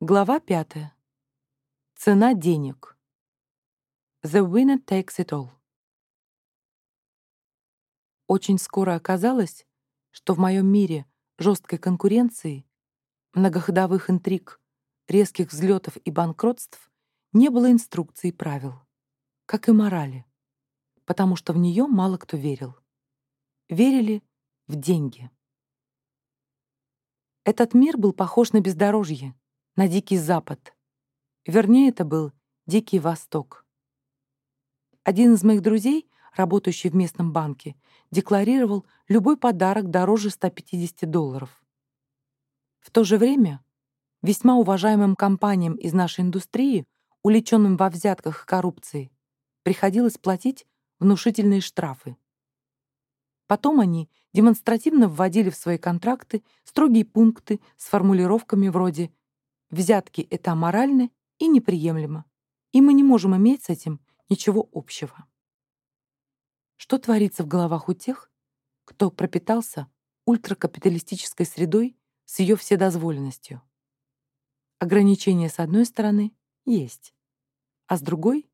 Глава пятая. Цена денег. The winner takes it all. Очень скоро оказалось, что в моем мире жесткой конкуренции, многоходовых интриг, резких взлетов и банкротств не было инструкций и правил, как и морали, потому что в нее мало кто верил. Верили в деньги. Этот мир был похож на бездорожье, на Дикий Запад. Вернее, это был Дикий Восток. Один из моих друзей, работающий в местном банке, декларировал любой подарок дороже 150 долларов. В то же время весьма уважаемым компаниям из нашей индустрии, уличенным во взятках и коррупции, приходилось платить внушительные штрафы. Потом они демонстративно вводили в свои контракты строгие пункты с формулировками вроде Взятки — это аморально и неприемлемо, и мы не можем иметь с этим ничего общего. Что творится в головах у тех, кто пропитался ультракапиталистической средой с ее вседозволенностью? Ограничения с одной стороны есть, а с другой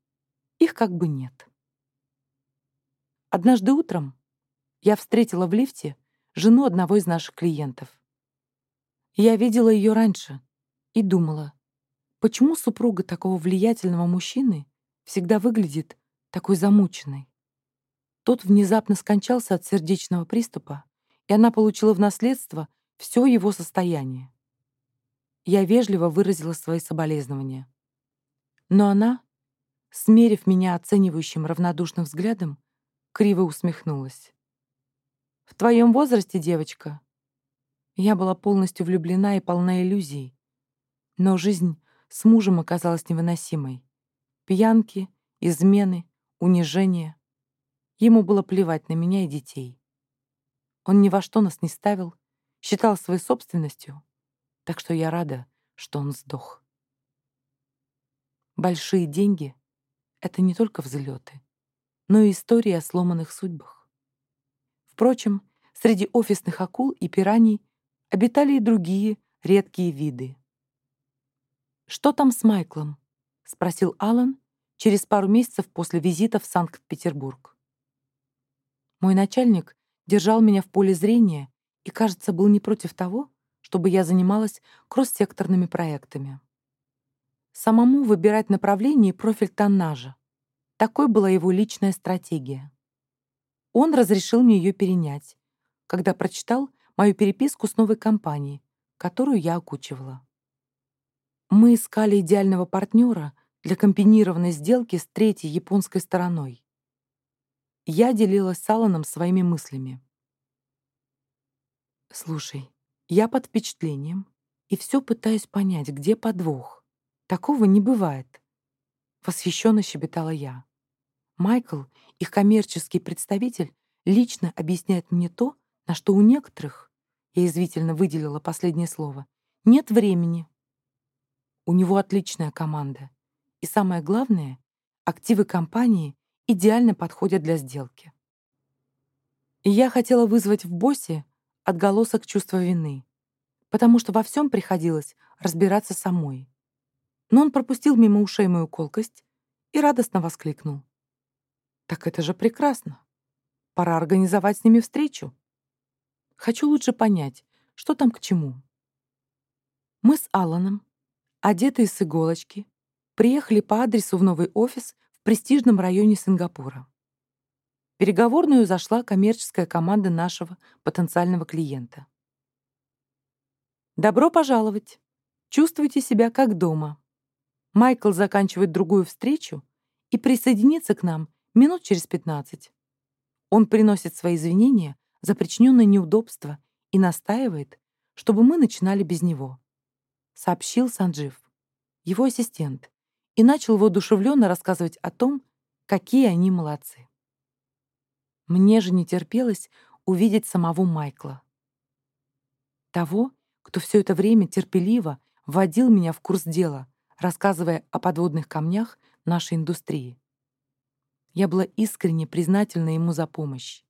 их как бы нет. Однажды утром я встретила в лифте жену одного из наших клиентов. Я видела ее раньше, и думала, почему супруга такого влиятельного мужчины всегда выглядит такой замученной. Тот внезапно скончался от сердечного приступа, и она получила в наследство все его состояние. Я вежливо выразила свои соболезнования. Но она, смерив меня оценивающим равнодушным взглядом, криво усмехнулась. «В твоем возрасте, девочка?» Я была полностью влюблена и полна иллюзий, но жизнь с мужем оказалась невыносимой. Пьянки, измены, унижение. Ему было плевать на меня и детей. Он ни во что нас не ставил, считал своей собственностью, так что я рада, что он сдох. Большие деньги — это не только взлеты, но и истории о сломанных судьбах. Впрочем, среди офисных акул и пираний обитали и другие редкие виды. «Что там с Майклом?» — спросил Алан через пару месяцев после визита в Санкт-Петербург. Мой начальник держал меня в поле зрения и, кажется, был не против того, чтобы я занималась кросс-секторными проектами. Самому выбирать направление и профиль тоннажа. Такой была его личная стратегия. Он разрешил мне ее перенять, когда прочитал мою переписку с новой компанией, которую я окучивала. Мы искали идеального партнера для комбинированной сделки с третьей японской стороной. Я делилась с Алланом своими мыслями. «Слушай, я под впечатлением и все пытаюсь понять, где подвох. Такого не бывает», — восхищенно щебетала я. Майкл, их коммерческий представитель, лично объясняет мне то, на что у некоторых, я извительно выделила последнее слово, нет времени. У него отличная команда. И самое главное, активы компании идеально подходят для сделки. И я хотела вызвать в боссе отголосок чувства вины, потому что во всем приходилось разбираться самой. Но он пропустил мимо ушей мою колкость и радостно воскликнул. «Так это же прекрасно! Пора организовать с ними встречу. Хочу лучше понять, что там к чему». Мы с Алланом одетые с иголочки, приехали по адресу в новый офис в престижном районе Сингапура. В переговорную зашла коммерческая команда нашего потенциального клиента. «Добро пожаловать! Чувствуйте себя как дома. Майкл заканчивает другую встречу и присоединится к нам минут через 15. Он приносит свои извинения за причиненное неудобство и настаивает, чтобы мы начинали без него сообщил Санджив, его ассистент, и начал воодушевленно рассказывать о том, какие они молодцы. Мне же не терпелось увидеть самого Майкла. Того, кто все это время терпеливо вводил меня в курс дела, рассказывая о подводных камнях нашей индустрии. Я была искренне признательна ему за помощь.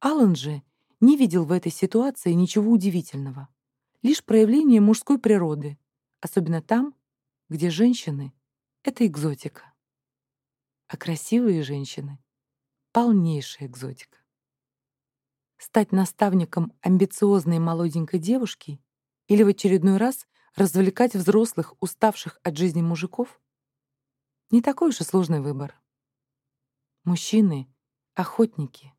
Аллан же не видел в этой ситуации ничего удивительного лишь проявление мужской природы, особенно там, где женщины — это экзотика. А красивые женщины — полнейшая экзотика. Стать наставником амбициозной молоденькой девушки или в очередной раз развлекать взрослых, уставших от жизни мужиков — не такой уж и сложный выбор. Мужчины — охотники.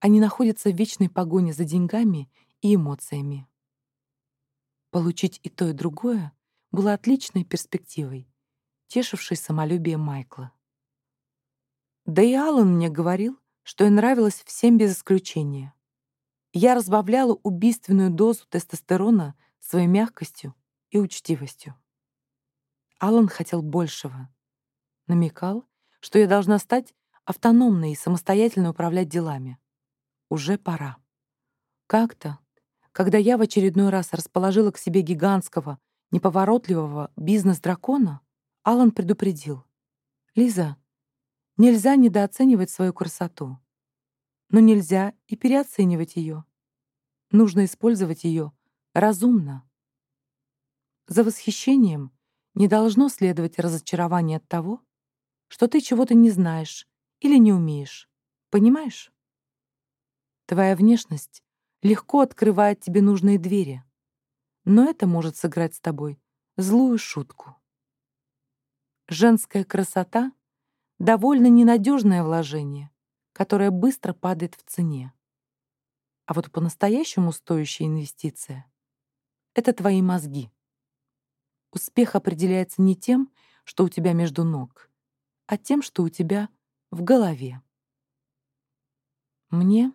Они находятся в вечной погоне за деньгами и эмоциями. Получить и то, и другое было отличной перспективой, тешившей самолюбие Майкла. Да и Аллан мне говорил, что я нравилась всем без исключения. Я разбавляла убийственную дозу тестостерона своей мягкостью и учтивостью. Аллан хотел большего. Намекал, что я должна стать автономной и самостоятельно управлять делами. Уже пора. Как-то, когда я в очередной раз расположила к себе гигантского, неповоротливого бизнес-дракона, Алан предупредил. «Лиза, нельзя недооценивать свою красоту. Но нельзя и переоценивать ее. Нужно использовать ее разумно. За восхищением не должно следовать разочарование от того, что ты чего-то не знаешь или не умеешь. Понимаешь? Твоя внешность легко открывает тебе нужные двери, но это может сыграть с тобой злую шутку. Женская красота — довольно ненадежное вложение, которое быстро падает в цене. А вот по-настоящему стоящая инвестиция — это твои мозги. Успех определяется не тем, что у тебя между ног, а тем, что у тебя в голове. Мне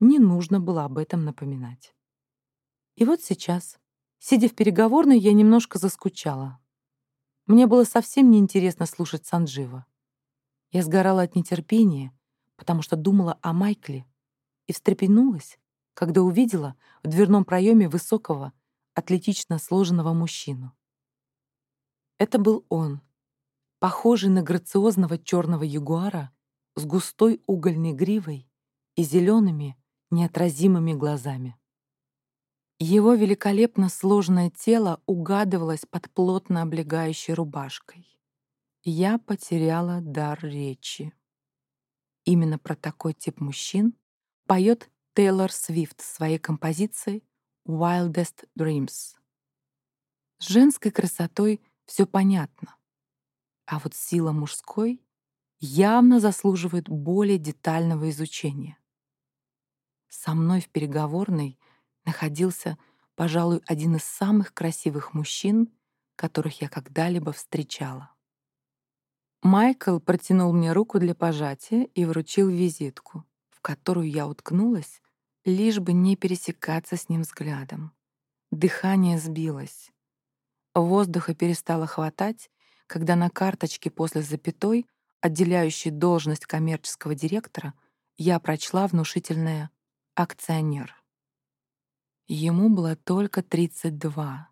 не нужно было об этом напоминать. И вот сейчас, сидя в переговорной, я немножко заскучала. Мне было совсем неинтересно слушать Санджива. Я сгорала от нетерпения, потому что думала о Майкле и встрепенулась, когда увидела в дверном проеме высокого, атлетично сложенного мужчину. Это был он, похожий на грациозного черного ягуара с густой угольной гривой и зелеными, неотразимыми глазами. Его великолепно сложное тело угадывалось под плотно облегающей рубашкой. Я потеряла дар речи. Именно про такой тип мужчин поет Тейлор Свифт в своей композиции «Wildest Dreams». С женской красотой все понятно, а вот сила мужской явно заслуживает более детального изучения. Со мной в переговорной находился, пожалуй, один из самых красивых мужчин, которых я когда-либо встречала. Майкл протянул мне руку для пожатия и вручил визитку, в которую я уткнулась, лишь бы не пересекаться с ним взглядом. Дыхание сбилось. Воздуха перестало хватать, когда на карточке после запятой, отделяющей должность коммерческого директора, я прочла внушительное акционер. Ему было только 32,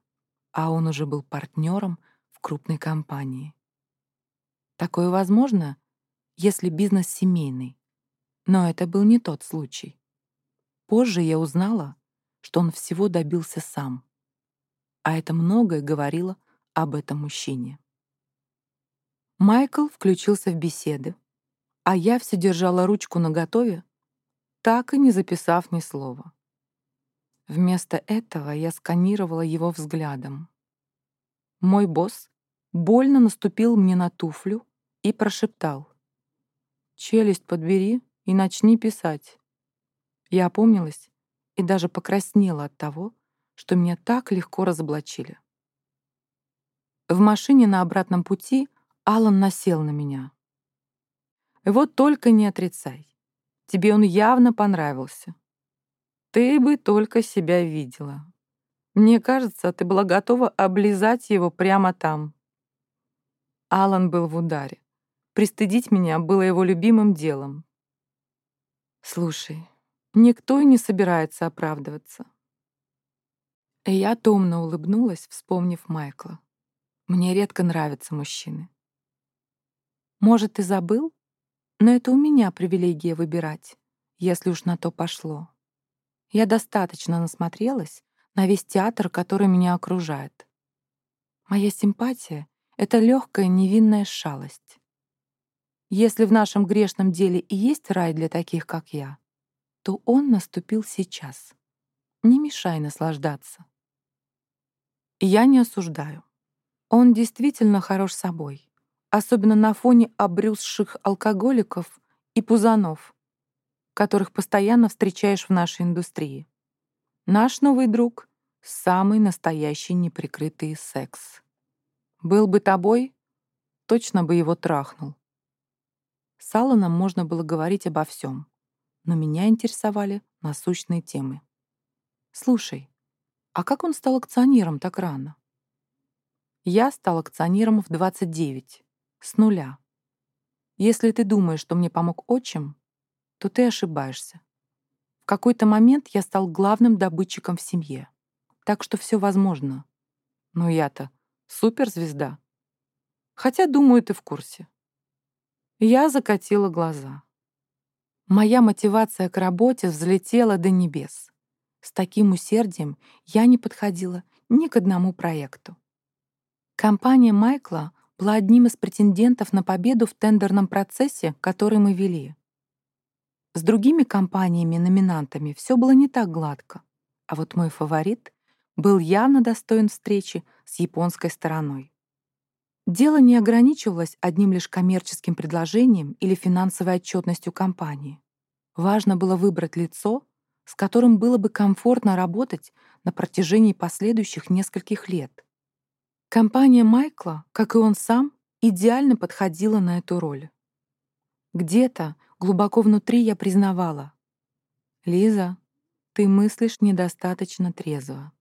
а он уже был партнером в крупной компании. Такое возможно, если бизнес семейный, но это был не тот случай. Позже я узнала, что он всего добился сам, а это многое говорило об этом мужчине. Майкл включился в беседы, а я все держала ручку наготове, так и не записав ни слова. Вместо этого я сканировала его взглядом. Мой босс больно наступил мне на туфлю и прошептал. «Челюсть подбери и начни писать». Я опомнилась и даже покраснела от того, что меня так легко разоблачили. В машине на обратном пути Алан насел на меня. «Вот только не отрицай. Тебе он явно понравился. Ты бы только себя видела. Мне кажется, ты была готова облизать его прямо там. Алан был в ударе. Пристыдить меня было его любимым делом. Слушай, никто и не собирается оправдываться. И я томно улыбнулась, вспомнив Майкла. Мне редко нравятся мужчины. Может, ты забыл? Но это у меня привилегия выбирать, если уж на то пошло. Я достаточно насмотрелась на весь театр, который меня окружает. Моя симпатия — это легкая невинная шалость. Если в нашем грешном деле и есть рай для таких, как я, то он наступил сейчас. Не мешай наслаждаться. Я не осуждаю. Он действительно хорош собой, особенно на фоне обрюзших алкоголиков и пузанов, которых постоянно встречаешь в нашей индустрии. Наш новый друг — самый настоящий неприкрытый секс. Был бы тобой, точно бы его трахнул. С Алланом можно было говорить обо всем, но меня интересовали насущные темы. Слушай, а как он стал акционером так рано? Я стал акционером в 29, с нуля. Если ты думаешь, что мне помог отчим, то ты ошибаешься. В какой-то момент я стал главным добытчиком в семье. Так что все возможно. Но я-то суперзвезда. Хотя, думаю, ты в курсе. Я закатила глаза. Моя мотивация к работе взлетела до небес. С таким усердием я не подходила ни к одному проекту. Компания Майкла была одним из претендентов на победу в тендерном процессе, который мы вели. С другими компаниями-номинантами все было не так гладко, а вот мой фаворит был явно достоин встречи с японской стороной. Дело не ограничивалось одним лишь коммерческим предложением или финансовой отчетностью компании. Важно было выбрать лицо, с которым было бы комфортно работать на протяжении последующих нескольких лет. Компания Майкла, как и он сам, идеально подходила на эту роль. Где-то глубоко внутри я признавала. «Лиза, ты мыслишь недостаточно трезво».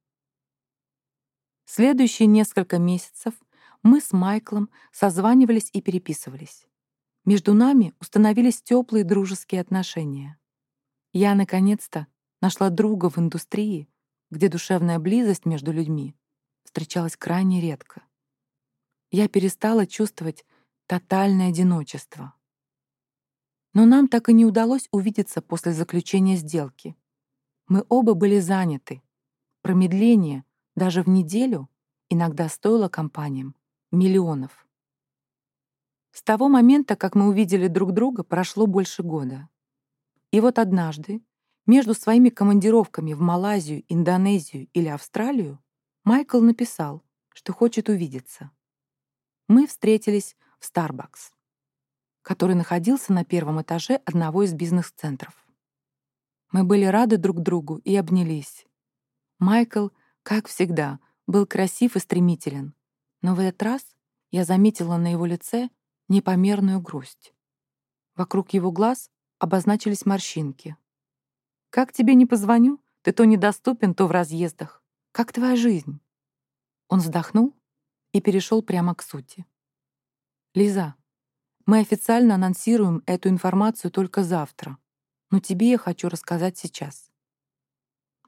Следующие несколько месяцев мы с Майклом созванивались и переписывались. Между нами установились теплые дружеские отношения. Я, наконец-то, нашла друга в индустрии, где душевная близость между людьми встречалась крайне редко. Я перестала чувствовать тотальное одиночество. Но нам так и не удалось увидеться после заключения сделки. Мы оба были заняты. Промедление даже в неделю иногда стоило компаниям миллионов. С того момента, как мы увидели друг друга, прошло больше года. И вот однажды, между своими командировками в Малайзию, Индонезию или Австралию, Майкл написал, что хочет увидеться. Мы встретились в Starbucks который находился на первом этаже одного из бизнес-центров. Мы были рады друг другу и обнялись. Майкл, как всегда, был красив и стремителен, но в этот раз я заметила на его лице непомерную грусть. Вокруг его глаз обозначились морщинки. «Как тебе не позвоню? Ты то недоступен, то в разъездах. Как твоя жизнь?» Он вздохнул и перешел прямо к сути. «Лиза, мы официально анонсируем эту информацию только завтра, но тебе я хочу рассказать сейчас.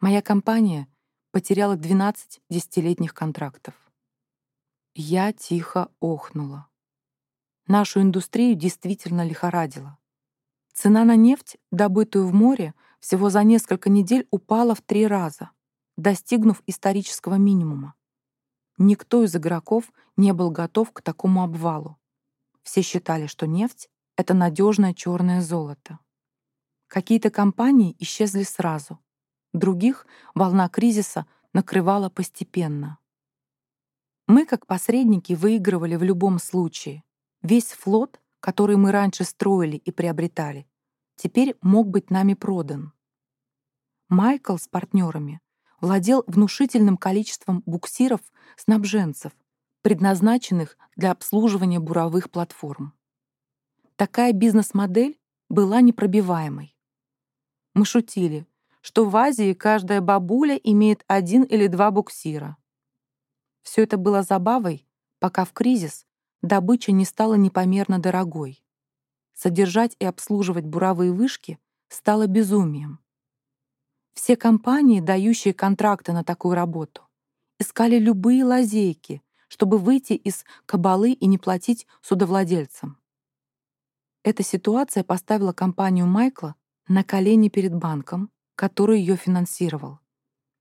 Моя компания потеряла 12 десятилетних контрактов. Я тихо охнула. Нашу индустрию действительно лихорадило. Цена на нефть, добытую в море, всего за несколько недель упала в три раза, достигнув исторического минимума. Никто из игроков не был готов к такому обвалу. Все считали, что нефть — это надежное черное золото. Какие-то компании исчезли сразу, других волна кризиса накрывала постепенно. Мы, как посредники, выигрывали в любом случае. Весь флот, который мы раньше строили и приобретали, теперь мог быть нами продан. Майкл с партнерами владел внушительным количеством буксиров-снабженцев, предназначенных для обслуживания буровых платформ. Такая бизнес-модель была непробиваемой. Мы шутили, что в Азии каждая бабуля имеет один или два буксира. Все это было забавой, пока в кризис добыча не стала непомерно дорогой. Содержать и обслуживать буровые вышки стало безумием. Все компании, дающие контракты на такую работу, искали любые лазейки, чтобы выйти из кабалы и не платить судовладельцам. Эта ситуация поставила компанию Майкла на колени перед банком, который ее финансировал.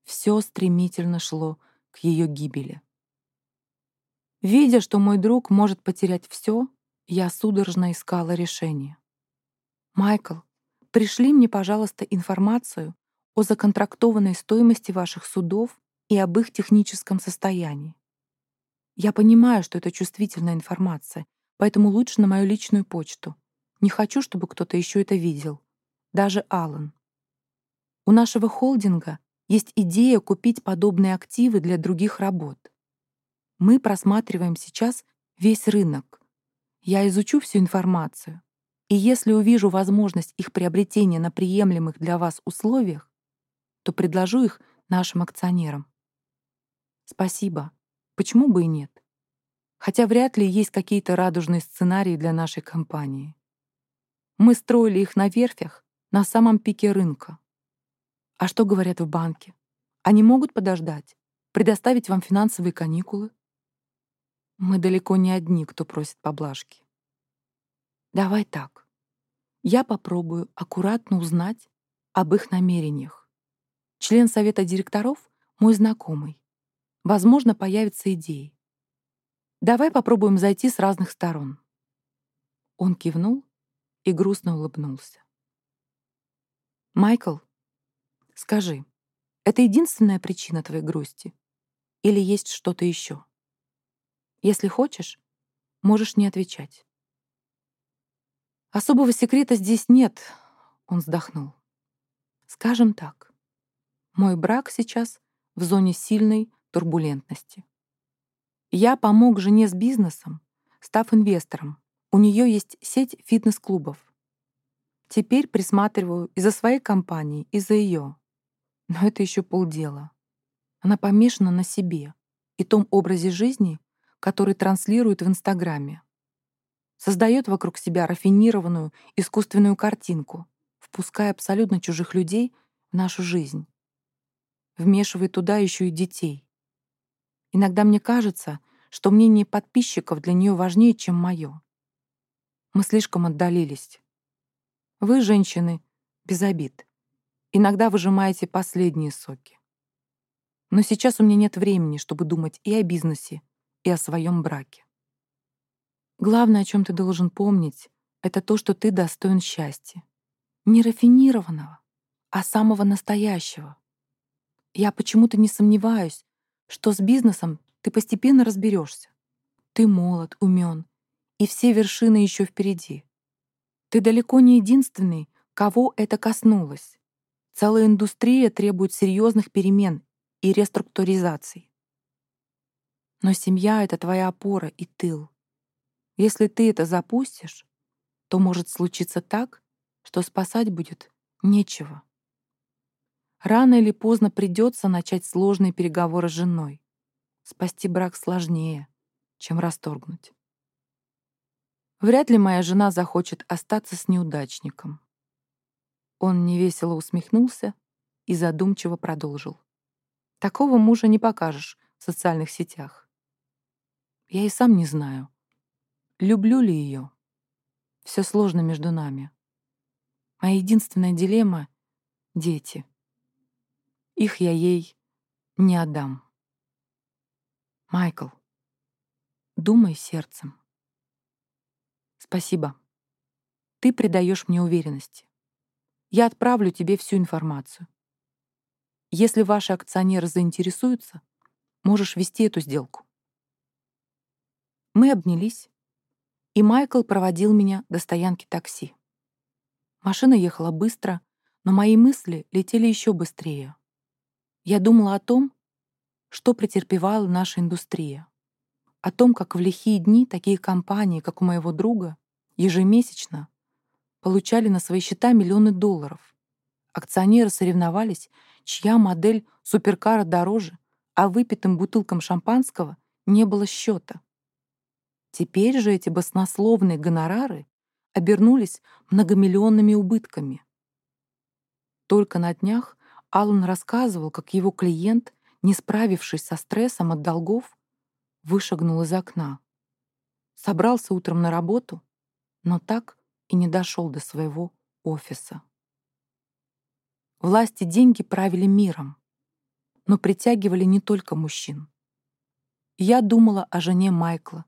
Все стремительно шло к ее гибели. Видя, что мой друг может потерять все, я судорожно искала решение. «Майкл, пришли мне, пожалуйста, информацию о законтрактованной стоимости ваших судов и об их техническом состоянии. Я понимаю, что это чувствительная информация, поэтому лучше на мою личную почту. Не хочу, чтобы кто-то еще это видел. Даже Аллан. У нашего холдинга есть идея купить подобные активы для других работ. Мы просматриваем сейчас весь рынок. Я изучу всю информацию, и если увижу возможность их приобретения на приемлемых для вас условиях, то предложу их нашим акционерам. Спасибо. Почему бы и нет? Хотя вряд ли есть какие-то радужные сценарии для нашей компании. Мы строили их на верфях на самом пике рынка. А что говорят в банке? Они могут подождать, предоставить вам финансовые каникулы? Мы далеко не одни, кто просит поблажки. Давай так. Я попробую аккуратно узнать об их намерениях. Член совета директоров — мой знакомый. Возможно, появятся идеи. Давай попробуем зайти с разных сторон. Он кивнул и грустно улыбнулся. Майкл, скажи, это единственная причина твоей грусти? Или есть что-то еще? Если хочешь, можешь не отвечать. Особого секрета здесь нет, он вздохнул. Скажем так, мой брак сейчас в зоне сильной турбулентности. Я помог жене с бизнесом, став инвестором. У нее есть сеть фитнес-клубов. Теперь присматриваю и за своей компанией, и за ее. Но это еще полдела. Она помешана на себе и том образе жизни, который транслирует в Инстаграме. Создает вокруг себя рафинированную искусственную картинку, впуская абсолютно чужих людей в нашу жизнь. Вмешивает туда еще и детей. Иногда мне кажется, что мнение подписчиков для нее важнее, чем мое. Мы слишком отдалились. Вы, женщины, без обид. Иногда выжимаете последние соки. Но сейчас у меня нет времени, чтобы думать и о бизнесе, и о своем браке. Главное, о чем ты должен помнить, это то, что ты достоин счастья. Не рафинированного, а самого настоящего. Я почему-то не сомневаюсь, что с бизнесом ты постепенно разберешься. Ты молод, умен, и все вершины еще впереди. Ты далеко не единственный, кого это коснулось. Целая индустрия требует серьезных перемен и реструктуризаций. Но семья — это твоя опора и тыл. Если ты это запустишь, то может случиться так, что спасать будет нечего. Рано или поздно придется начать сложные переговоры с женой. Спасти брак сложнее, чем расторгнуть. Вряд ли моя жена захочет остаться с неудачником. Он невесело усмехнулся и задумчиво продолжил. Такого мужа не покажешь в социальных сетях. Я и сам не знаю, люблю ли ее. Все сложно между нами. Моя единственная дилемма — дети. Их я ей не отдам. Майкл, думай сердцем. Спасибо. Ты придаешь мне уверенности. Я отправлю тебе всю информацию. Если ваши акционеры заинтересуются, можешь вести эту сделку. Мы обнялись, и Майкл проводил меня до стоянки такси. Машина ехала быстро, но мои мысли летели еще быстрее. Я думала о том, что претерпевала наша индустрия, о том, как в лихие дни такие компании, как у моего друга, ежемесячно получали на свои счета миллионы долларов. Акционеры соревновались, чья модель суперкара дороже, а выпитым бутылкам шампанского не было счета. Теперь же эти баснословные гонорары обернулись многомиллионными убытками. Только на днях Аллан рассказывал, как его клиент, не справившись со стрессом от долгов, вышагнул из окна. Собрался утром на работу, но так и не дошел до своего офиса. Власти деньги правили миром, но притягивали не только мужчин. Я думала о жене Майкла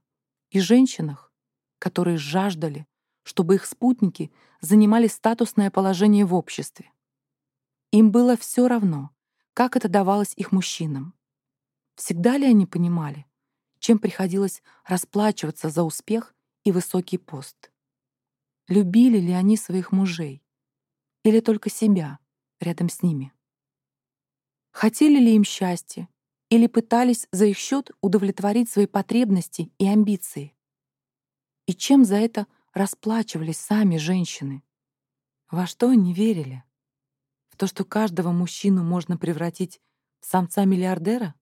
и женщинах, которые жаждали, чтобы их спутники занимали статусное положение в обществе. Им было все равно, как это давалось их мужчинам. Всегда ли они понимали, чем приходилось расплачиваться за успех и высокий пост? Любили ли они своих мужей? Или только себя рядом с ними? Хотели ли им счастья? Или пытались за их счет удовлетворить свои потребности и амбиции? И чем за это расплачивались сами женщины? Во что они верили? То, что каждого мужчину можно превратить в самца-миллиардера?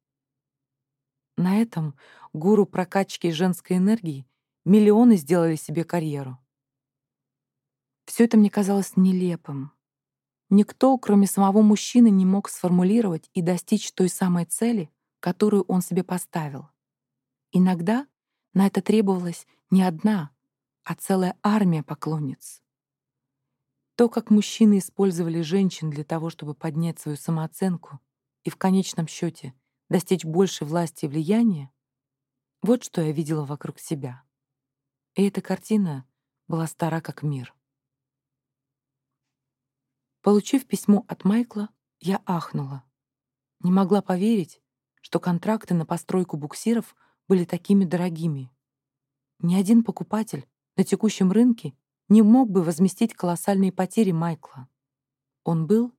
На этом гуру прокачки женской энергии миллионы сделали себе карьеру. Все это мне казалось нелепым. Никто, кроме самого мужчины, не мог сформулировать и достичь той самой цели, которую он себе поставил. Иногда на это требовалась не одна, а целая армия поклонниц. То, как мужчины использовали женщин для того, чтобы поднять свою самооценку и в конечном счете достичь большей власти и влияния, вот что я видела вокруг себя. И эта картина была стара как мир. Получив письмо от Майкла, я ахнула. Не могла поверить, что контракты на постройку буксиров были такими дорогими. Ни один покупатель на текущем рынке не мог бы возместить колоссальные потери Майкла. Он был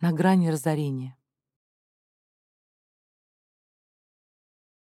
на грани разорения.